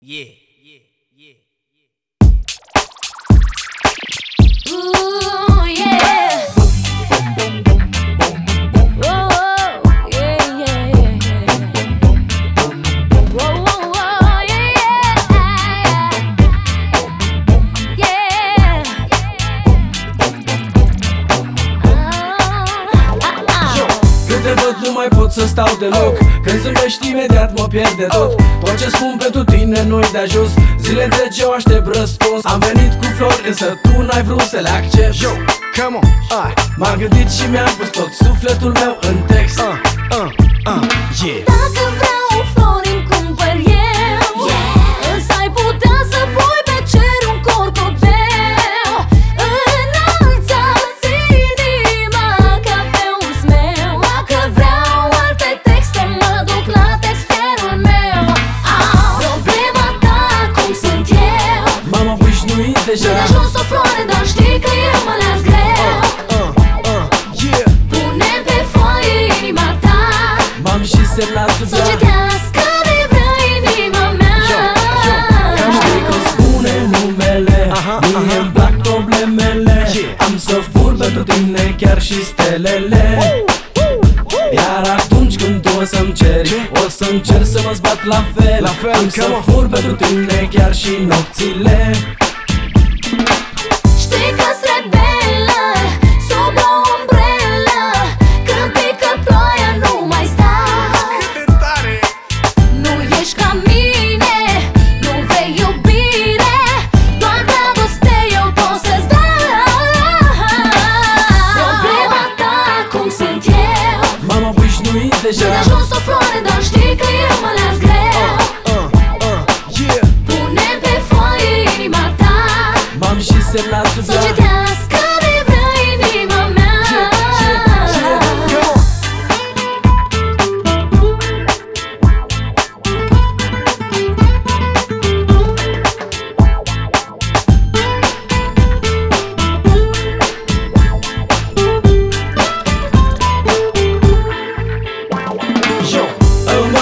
Yeah, yeah, yeah. Nu mai pot să stau deloc. Când zâmbești imediat mă pierde tot. Tot ce spun pentru tine nu-i de ajuns. Zile întregi eu aștept răspuns. Am venit cu flori însă tu n-ai vrut să le accepti. Yo, come on, uh, M-am gândit și mi-am pus tot sufletul meu în text. Uh, uh, uh, yeah obișnuit Când deja ajuns o floare dar știi că eu mă las greu. Uh, uh, yeah. Pune pe foaie inima ta. M-am și semnat sub Să ea. citească de vrea inima mea. Știi că spune numele Aha, Mie aha. îmi plac problemele. Yeah. Am să fur pentru tine chiar și stelele. Iar atunci când tu o să-mi ceri Ce? O să încerc să mă zbat la fel La fel, Am să come on. fur pentru tine chiar și nopțile Știi că-s rebelă Sub o umbrelă Când pică ploaia nu mai stau Nu ești ca mine obișnuit deja. Când ajuns o floare dar știi că eu mă las greu. Uh, uh, yeah. Pune pe foaie inima ta. M-am și semnat sub Să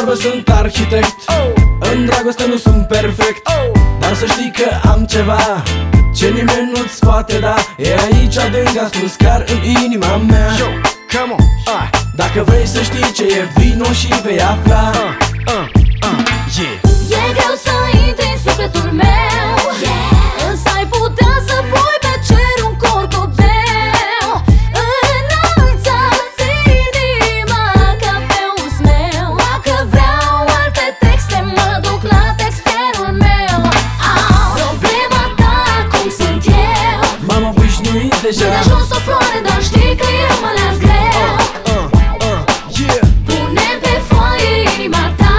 În vorbă sunt arhitect. În dragoste nu sunt perfect. Dar să știi că am ceva Ce nimeni nu-ți poate da. E aici adânc ascuns chiar în inima mea. Yo, come on Uh, Dacă vrei să știi ce e vino și vei afla. Uh, uh, uh, yeah. E greu să intri ajuns o floare dar știi că eu mă las greu. Uh, uh, yeah. Pune pe foaie inima ta.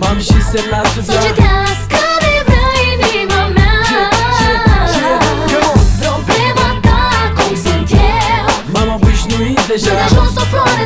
M-am și semnat sub Să ea. Citească de vrea inima mea. Come on. Problema ta cum sunt eu. M-am obișnuit deja. Când ajuns o floare